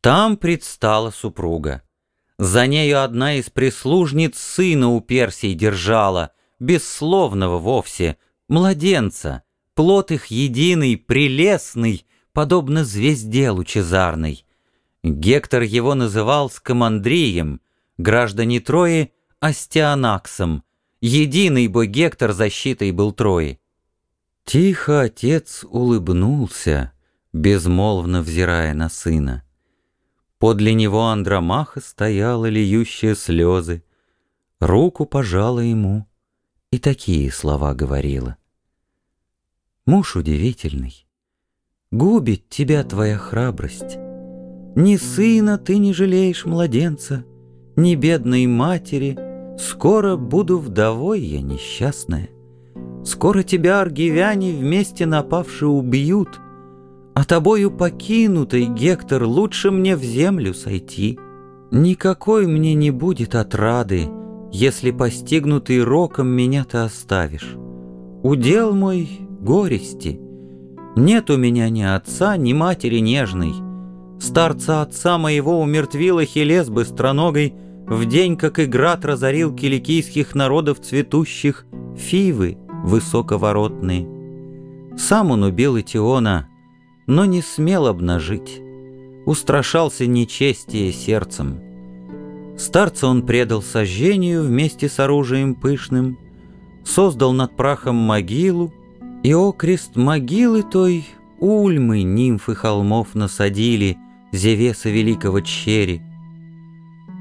Там предстала супруга. За нею одна из прислужниц сына у Персии держала, бессловного вовсе, младенца, плод их единый, прелестный, подобно звезде лучезарной. Гектор его называл Скамандрием, граждане Трои — Астианаксом, единый бой Гектор защитой был Трои. Тихо отец улыбнулся, безмолвно взирая на сына. Подле него Андромаха стояла, льющая слезы, руку пожала ему и такие слова говорила. Муж удивительный, губит тебя твоя храбрость. Ни сына ты не жалеешь, младенца, ни бедной матери, скоро буду вдовой я несчастная. Скоро тебя аргивяне вместе напавши убьют, А тобою покинутый, Гектор, лучше мне в землю сойти. Никакой мне не будет отрады, Если постигнутый роком меня ты оставишь. Удел мой горести. Нет у меня ни отца, ни матери нежной. Старца отца моего умертвила Хелес быстроногой В день, как Играт разорил киликийских народов цветущих Фивы высоковоротные. Сам он убил Этиона, но не смел обнажить, устрашался нечестие сердцем. Старца он предал сожжению вместе с оружием пышным, создал над прахом могилу, и окрест могилы той ульмы нимфы холмов насадили, Зевеса великого чери.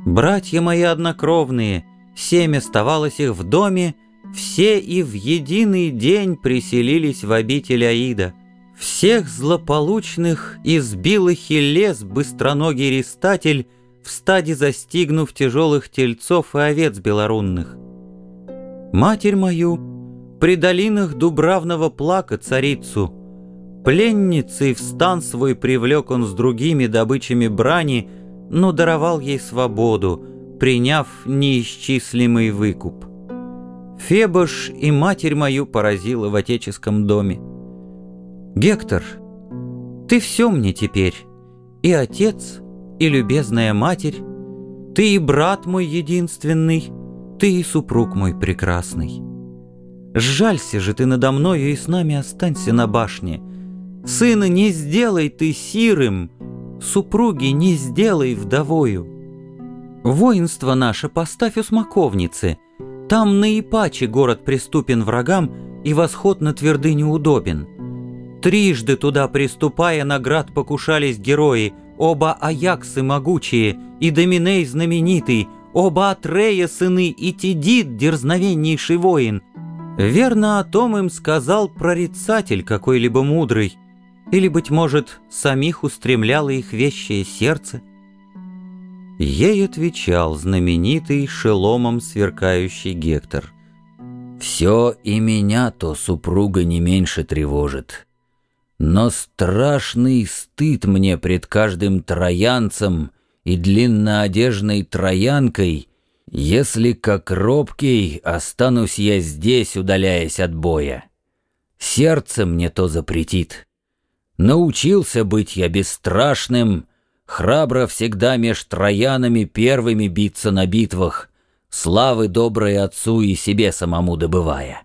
Братья мои однокровные, семь оставалось их в доме, все и в единый день приселились в обитель Аида. Всех злополучных избил Ахиллес, быстроногий рестатель, в стаде застигнув тяжелых тельцов и овец белорунных. Матерь мою, при долинах Дубравного плака царицу, пленницей в стан свой привлек он с другими добычами брани, но даровал ей свободу, приняв неисчислимый выкуп. Фебош и матерь мою поразила в отеческом доме. Гектор, ты все мне теперь, и отец, и любезная матерь, ты и брат мой единственный, ты и супруг мой прекрасный. Сжалься же ты надо мною и с нами останься на башне. Сына не сделай ты сирым, супруги не сделай вдовою. Воинство наше поставь у смоковницы — там наипаче город приступен врагам, и восход на твердыню удобен. Трижды туда приступая, наград покушались герои, оба Аяксы могучие, и Доминей знаменитый, оба Атрея сыны, и Тидит дерзновеннейший воин. Верно о том им сказал прорицатель какой-либо мудрый, или, быть может, самих устремляло их вещее сердце. Ей отвечал знаменитый шеломом сверкающий Гектор. «Все и меня то супруга не меньше тревожит. Но страшный стыд мне пред каждым троянцем и длинноодежной троянкой, если как робкий останусь я здесь, удаляясь от боя. Сердце мне то запретит. Научился быть я бесстрашным, Храбро всегда меж троянами первыми биться на битвах, Славы доброй отцу и себе самому добывая.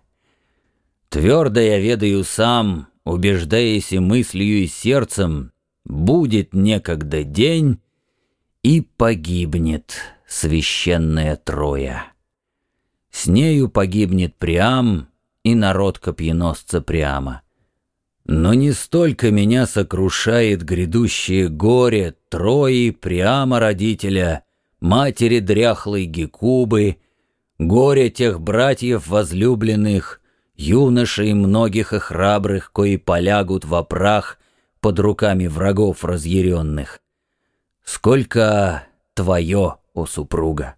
Твердо я ведаю сам, убеждаясь и мыслью, и сердцем, Будет некогда день, и погибнет священная Троя. С нею погибнет Приам и народ копьеносца Приама. Но не столько меня сокрушает грядущее горе Трои, Приама родителя, матери дряхлой Гекубы, горе тех братьев возлюбленных, юношей многих и храбрых, кои полягут во прах под руками врагов разъяренных. Сколько твое, о супруга!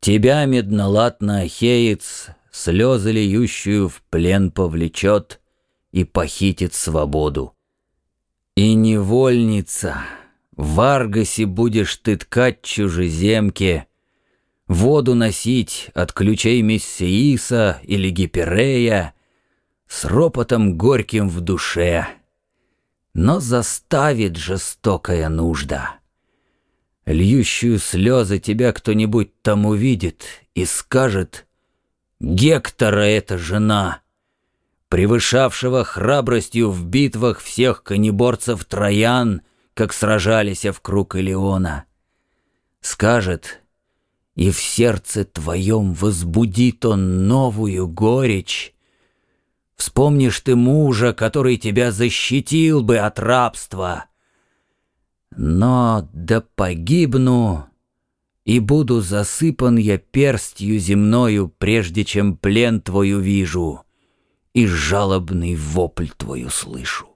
Тебя, меднолатно Ахеец, слезы льющую в плен повлечет — и похитит свободу. И невольница, в Аргасе будешь ты ткать чужеземке, воду носить от ключей Мессииса или Гиперея, с ропотом горьким в душе. Но заставит жестокая нужда. Льющую слезы тебя кто-нибудь там увидит и скажет, «Гектора это жена!» превышавшего храбростью в битвах всех конеборцев троян, как сражались в круг Илеона. Скажет, и в сердце твоем возбудит он новую горечь. Вспомнишь ты мужа, который тебя защитил бы от рабства. Но да погибну, и буду засыпан я перстью земною, прежде чем плен твой увижу и жалобный вопль твой услышу.